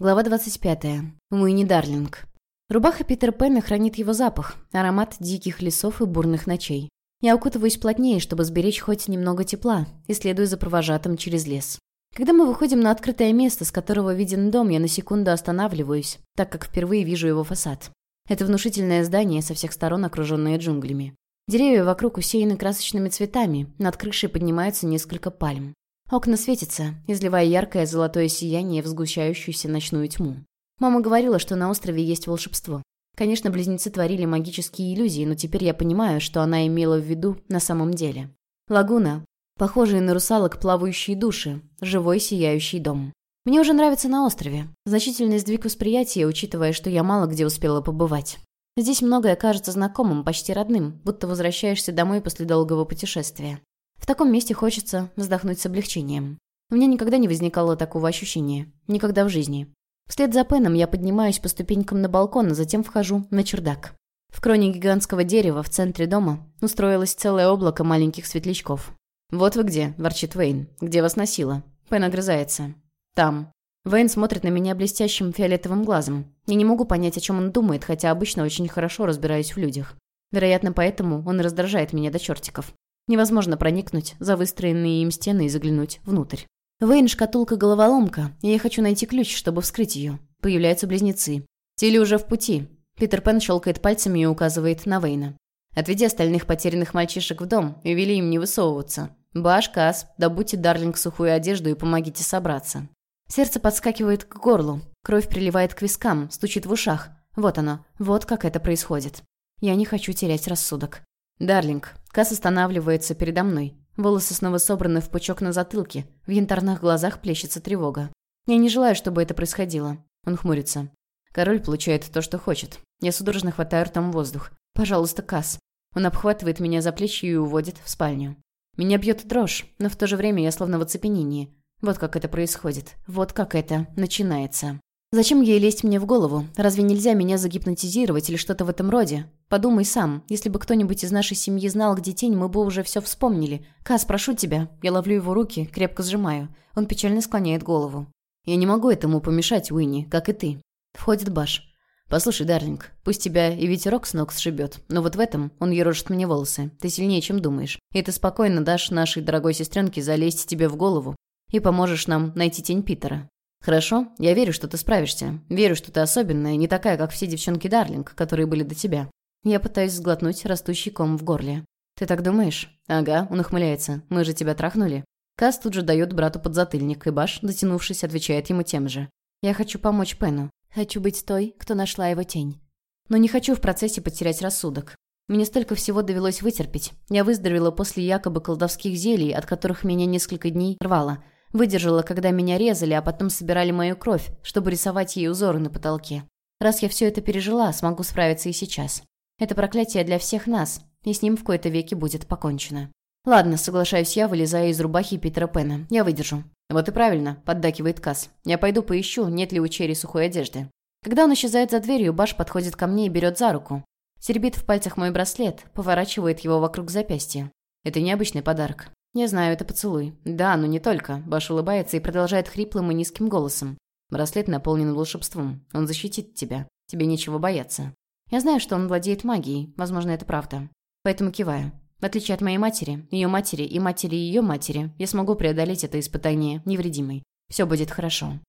Глава 25. Уинни Дарлинг. Рубаха Питера Пэна хранит его запах, аромат диких лесов и бурных ночей. Я укутываюсь плотнее, чтобы сберечь хоть немного тепла, и следую за провожатым через лес. Когда мы выходим на открытое место, с которого виден дом, я на секунду останавливаюсь, так как впервые вижу его фасад. Это внушительное здание, со всех сторон окруженное джунглями. Деревья вокруг усеяны красочными цветами, над крышей поднимаются несколько пальм. Окна светятся, изливая яркое золотое сияние в сгущающуюся ночную тьму. Мама говорила, что на острове есть волшебство. Конечно, близнецы творили магические иллюзии, но теперь я понимаю, что она имела в виду на самом деле. Лагуна, похожие на русалок плавающие души, живой сияющий дом. Мне уже нравится на острове. Значительный сдвиг восприятия, учитывая, что я мало где успела побывать. Здесь многое кажется знакомым, почти родным, будто возвращаешься домой после долгого путешествия. В таком месте хочется вздохнуть с облегчением. У меня никогда не возникало такого ощущения. Никогда в жизни. Вслед за Пеном я поднимаюсь по ступенькам на балкон, а затем вхожу на чердак. В кроне гигантского дерева в центре дома устроилось целое облако маленьких светлячков. «Вот вы где», — ворчит Вейн. «Где вас носило?» Пен огрызается. «Там». Вейн смотрит на меня блестящим фиолетовым глазом. Я не могу понять, о чем он думает, хотя обычно очень хорошо разбираюсь в людях. Вероятно, поэтому он раздражает меня до чертиков. Невозможно проникнуть за выстроенные им стены и заглянуть внутрь. Вейн шкатулка головоломка, и я хочу найти ключ, чтобы вскрыть ее. Появляются близнецы. Тилли уже в пути. Питер Пен щелкает пальцами и указывает на Вейна. Отведи остальных потерянных мальчишек в дом и вели им не высовываться. Баш, Кас, добудьте Дарлинг сухую одежду и помогите собраться. Сердце подскакивает к горлу, кровь приливает к вискам, стучит в ушах. Вот оно, вот как это происходит. Я не хочу терять рассудок. «Дарлинг». Кас останавливается передо мной. Волосы снова собраны в пучок на затылке. В янтарных глазах плещется тревога. Я не желаю, чтобы это происходило. Он хмурится. Король получает то, что хочет. Я судорожно хватаю ртом воздух. «Пожалуйста, Кас». Он обхватывает меня за плечи и уводит в спальню. Меня бьет дрожь, но в то же время я словно в оцепенении. Вот как это происходит. Вот как это начинается. Зачем ей лезть мне в голову? Разве нельзя меня загипнотизировать или что-то в этом роде? Подумай сам. Если бы кто-нибудь из нашей семьи знал, где тень, мы бы уже все вспомнили. Кас, прошу тебя. Я ловлю его руки, крепко сжимаю. Он печально склоняет голову. Я не могу этому помешать, Уинни, как и ты. Входит Баш. «Послушай, Дарлинг, пусть тебя и ветерок с ног сшибет, но вот в этом он ерошит мне волосы. Ты сильнее, чем думаешь. И ты спокойно дашь нашей дорогой сестренке залезть тебе в голову и поможешь нам найти тень Питера. «Хорошо, я верю, что ты справишься. Верю, что ты особенная, не такая, как все девчонки Дарлинг, которые были до тебя». Я пытаюсь сглотнуть растущий ком в горле. «Ты так думаешь?» «Ага», — он ухмыляется. «Мы же тебя трахнули». Кас тут же дает брату подзатыльник, и Баш, дотянувшись, отвечает ему тем же. «Я хочу помочь Пену. Хочу быть той, кто нашла его тень. Но не хочу в процессе потерять рассудок. Мне столько всего довелось вытерпеть. Я выздоровела после якобы колдовских зелий, от которых меня несколько дней рвало. Выдержала, когда меня резали, а потом собирали мою кровь, чтобы рисовать ей узоры на потолке. Раз я все это пережила, смогу справиться и сейчас. Это проклятие для всех нас, и с ним в кои-то веки будет покончено. «Ладно, соглашаюсь я, вылезая из рубахи Питера Пена. Я выдержу». «Вот и правильно», — поддакивает Касс. «Я пойду поищу, нет ли у Черри сухой одежды». Когда он исчезает за дверью, Баш подходит ко мне и берет за руку. Сербит в пальцах мой браслет, поворачивает его вокруг запястья. Это необычный подарок. «Я знаю, это поцелуй». «Да, но не только». Баш улыбается и продолжает хриплым и низким голосом. «Браслет наполнен волшебством. Он защитит тебя. Тебе нечего бояться». Я знаю, что он владеет магией. Возможно, это правда. Поэтому киваю. В отличие от моей матери, ее матери и матери ее матери, я смогу преодолеть это испытание невредимой. Все будет хорошо.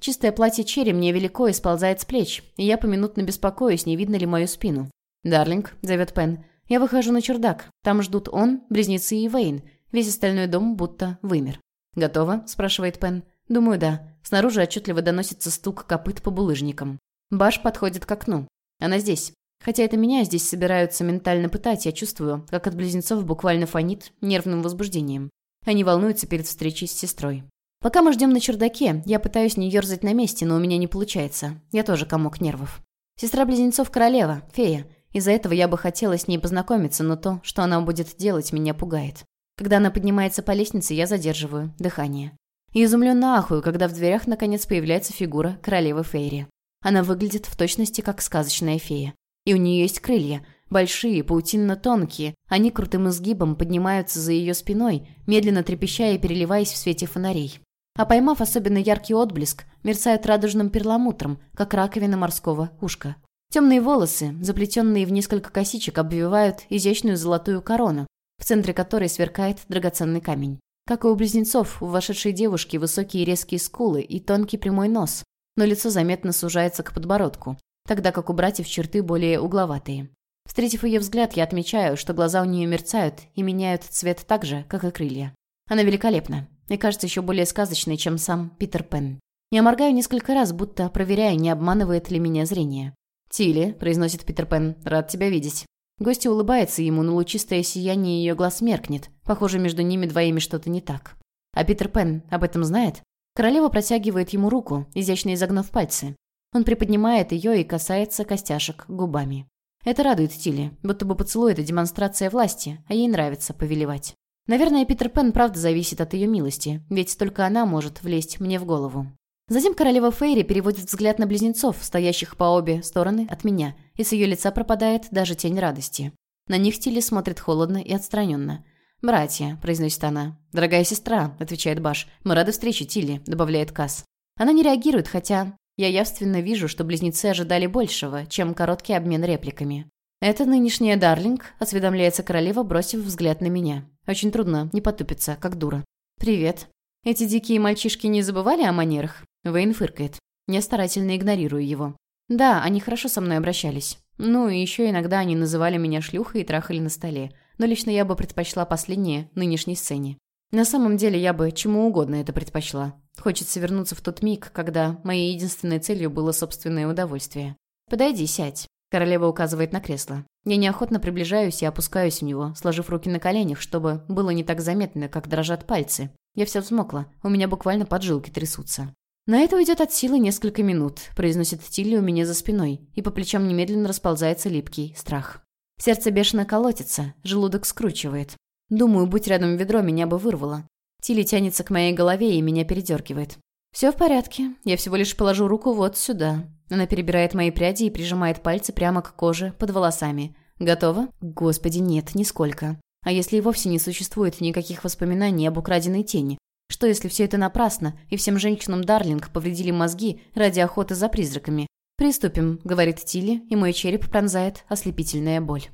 Чистое платье Черри мне велико и сползает с плеч, и я поминутно беспокоюсь, не видно ли мою спину. «Дарлинг», — зовет Пен, я выхожу на чердак. Там ждут он, близнецы и Вейн. Весь остальной дом будто вымер. «Готово?» – спрашивает Пен. «Думаю, да». Снаружи отчетливо доносится стук копыт по булыжникам. Баш подходит к окну. Она здесь. Хотя это меня здесь собираются ментально пытать, я чувствую, как от близнецов буквально фонит нервным возбуждением. Они волнуются перед встречей с сестрой. Пока мы ждем на чердаке, я пытаюсь не ерзать на месте, но у меня не получается. Я тоже комок нервов. Сестра близнецов королева, фея. Из-за этого я бы хотела с ней познакомиться, но то, что она будет делать, меня пугает. Когда она поднимается по лестнице, я задерживаю дыхание. И изумленно ахую, когда в дверях наконец появляется фигура королевы Фейри. Она выглядит в точности как сказочная фея. И у нее есть крылья, большие, паутинно-тонкие. Они крутым изгибом поднимаются за ее спиной, медленно трепеща и переливаясь в свете фонарей. а поймав особенно яркий отблеск, мерцают радужным перламутром, как раковина морского ушка. Темные волосы, заплетенные в несколько косичек, обвивают изящную золотую корону, в центре которой сверкает драгоценный камень. Как и у близнецов, у вошедшей девушки высокие резкие скулы и тонкий прямой нос, но лицо заметно сужается к подбородку, тогда как у братьев черты более угловатые. Встретив ее взгляд, я отмечаю, что глаза у нее мерцают и меняют цвет так же, как и крылья. Она великолепна и кажется еще более сказочной, чем сам Питер Пен. Я моргаю несколько раз, будто проверяя, не обманывает ли меня зрение. «Тилли», — произносит Питер Пен, — «рад тебя видеть». Гостья улыбается ему, но лучистое сияние ее глаз меркнет. Похоже, между ними двоими что-то не так. А Питер Пен об этом знает? Королева протягивает ему руку, изящно изогнув пальцы. Он приподнимает ее и касается костяшек губами. Это радует Тилли, будто бы поцелуй – это демонстрация власти, а ей нравится повелевать. Наверное, Питер Пен правда зависит от ее милости, ведь только она может влезть мне в голову. Затем королева Фейри переводит взгляд на близнецов, стоящих по обе стороны от меня, и с ее лица пропадает даже тень радости. На них Тилли смотрит холодно и отстраненно. «Братья», — произносит она. «Дорогая сестра», — отвечает Баш. «Мы рады встрече, Тилли», — добавляет Касс. Она не реагирует, хотя я явственно вижу, что близнецы ожидали большего, чем короткий обмен репликами. «Это нынешняя Дарлинг», — осведомляется королева, бросив взгляд на меня. Очень трудно не потупиться, как дура. «Привет». Эти дикие мальчишки не забывали о манерах? Вейн фыркает. Я старательно игнорирую его. Да, они хорошо со мной обращались. Ну, и еще иногда они называли меня шлюхой и трахали на столе. Но лично я бы предпочла последнее нынешней сцене. На самом деле я бы чему угодно это предпочла. Хочется вернуться в тот миг, когда моей единственной целью было собственное удовольствие. «Подойди, сядь». Королева указывает на кресло. Я неохотно приближаюсь и опускаюсь в него, сложив руки на коленях, чтобы было не так заметно, как дрожат пальцы. Я вся взмокла, у меня буквально поджилки трясутся. «На это уйдет от силы несколько минут», — произносит Тилли у меня за спиной, и по плечам немедленно расползается липкий страх. Сердце бешено колотится, желудок скручивает. Думаю, будь рядом ведро, меня бы вырвало. Тилли тянется к моей голове и меня передергивает. «Все в порядке. Я всего лишь положу руку вот сюда». Она перебирает мои пряди и прижимает пальцы прямо к коже, под волосами. «Готово?» «Господи, нет, нисколько. А если и вовсе не существует никаких воспоминаний об украденной тени? Что, если все это напрасно, и всем женщинам Дарлинг повредили мозги ради охоты за призраками? «Приступим», — говорит Тилли, и мой череп пронзает ослепительная боль.